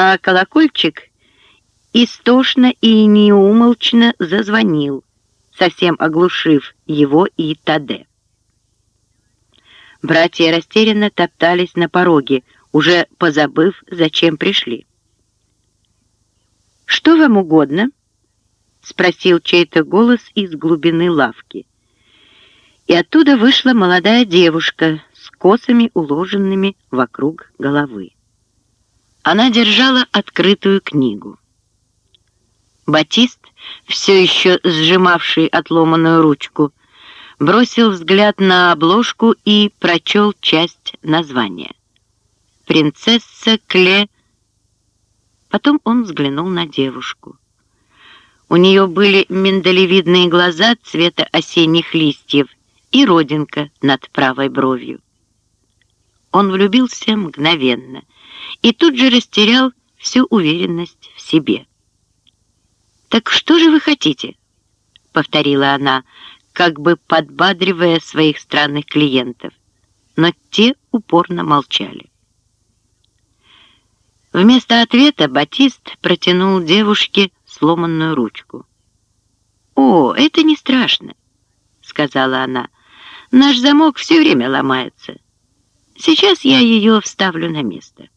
а колокольчик истошно и неумолчно зазвонил, совсем оглушив его и Таде. Братья растерянно топтались на пороге, уже позабыв, зачем пришли. «Что вам угодно?» — спросил чей-то голос из глубины лавки. И оттуда вышла молодая девушка с косами, уложенными вокруг головы. Она держала открытую книгу. Батист, все еще сжимавший отломанную ручку, бросил взгляд на обложку и прочел часть названия. «Принцесса Кле...» Потом он взглянул на девушку. У нее были миндалевидные глаза цвета осенних листьев и родинка над правой бровью. Он влюбился мгновенно и тут же растерял всю уверенность в себе. «Так что же вы хотите?» — повторила она, как бы подбадривая своих странных клиентов, но те упорно молчали. Вместо ответа Батист протянул девушке сломанную ручку. «О, это не страшно», — сказала она. «Наш замок все время ломается. Сейчас я ее вставлю на место».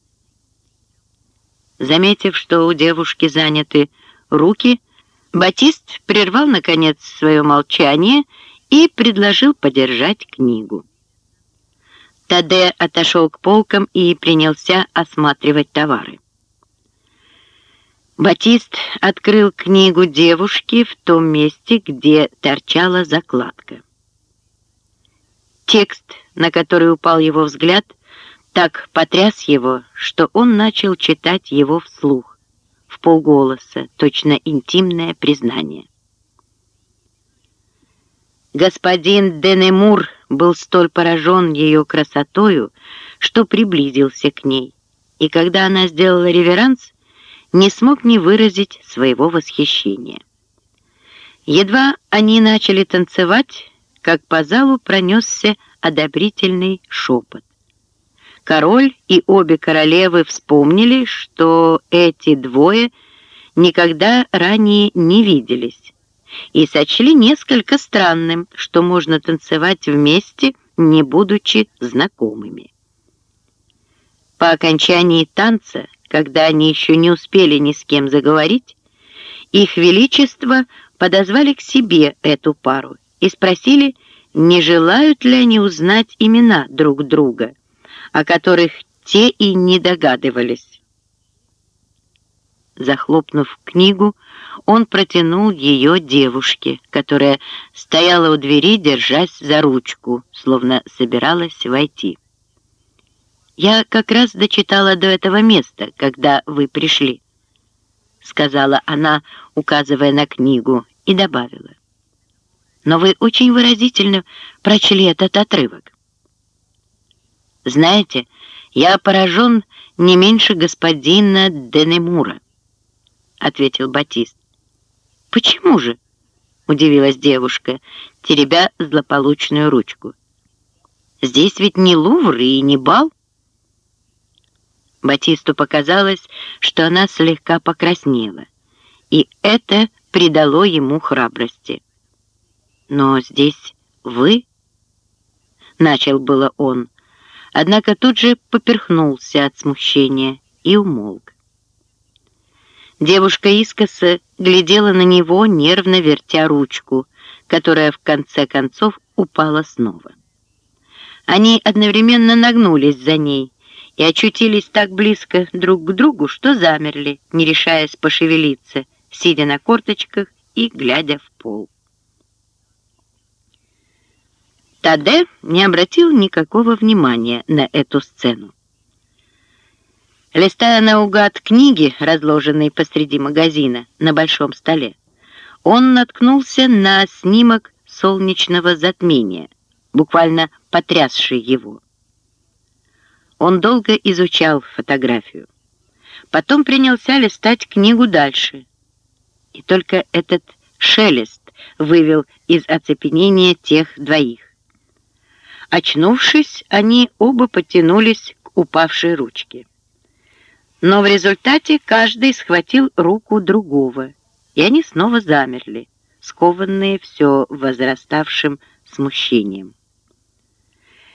Заметив, что у девушки заняты руки, Батист прервал, наконец, свое молчание и предложил подержать книгу. Таде отошел к полкам и принялся осматривать товары. Батист открыл книгу девушки в том месте, где торчала закладка. Текст, на который упал его взгляд, так потряс его, что он начал читать его вслух, в полголоса, точно интимное признание. Господин Денемур был столь поражен ее красотою, что приблизился к ней, и когда она сделала реверанс, не смог не выразить своего восхищения. Едва они начали танцевать, как по залу пронесся одобрительный шепот. Король и обе королевы вспомнили, что эти двое никогда ранее не виделись, и сочли несколько странным, что можно танцевать вместе, не будучи знакомыми. По окончании танца, когда они еще не успели ни с кем заговорить, их величество подозвали к себе эту пару и спросили, не желают ли они узнать имена друг друга, о которых те и не догадывались. Захлопнув книгу, он протянул ее девушке, которая стояла у двери, держась за ручку, словно собиралась войти. «Я как раз дочитала до этого места, когда вы пришли», — сказала она, указывая на книгу, и добавила. «Но вы очень выразительно прочли этот отрывок. Знаете, я поражен не меньше господина Денемура» ответил Батист. «Почему же?» — удивилась девушка, теребя злополучную ручку. «Здесь ведь не Лувр и не бал». Батисту показалось, что она слегка покраснела, и это придало ему храбрости. «Но здесь вы?» — начал было он, однако тут же поперхнулся от смущения и умолк. Девушка искоса глядела на него, нервно вертя ручку, которая в конце концов упала снова. Они одновременно нагнулись за ней и очутились так близко друг к другу, что замерли, не решаясь пошевелиться, сидя на корточках и глядя в пол. Таде не обратил никакого внимания на эту сцену. Листая наугад книги, разложенные посреди магазина на большом столе, он наткнулся на снимок солнечного затмения, буквально потрясший его. Он долго изучал фотографию. Потом принялся листать книгу дальше. И только этот шелест вывел из оцепенения тех двоих. Очнувшись, они оба потянулись к упавшей ручке. Но в результате каждый схватил руку другого, и они снова замерли, скованные все возраставшим смущением.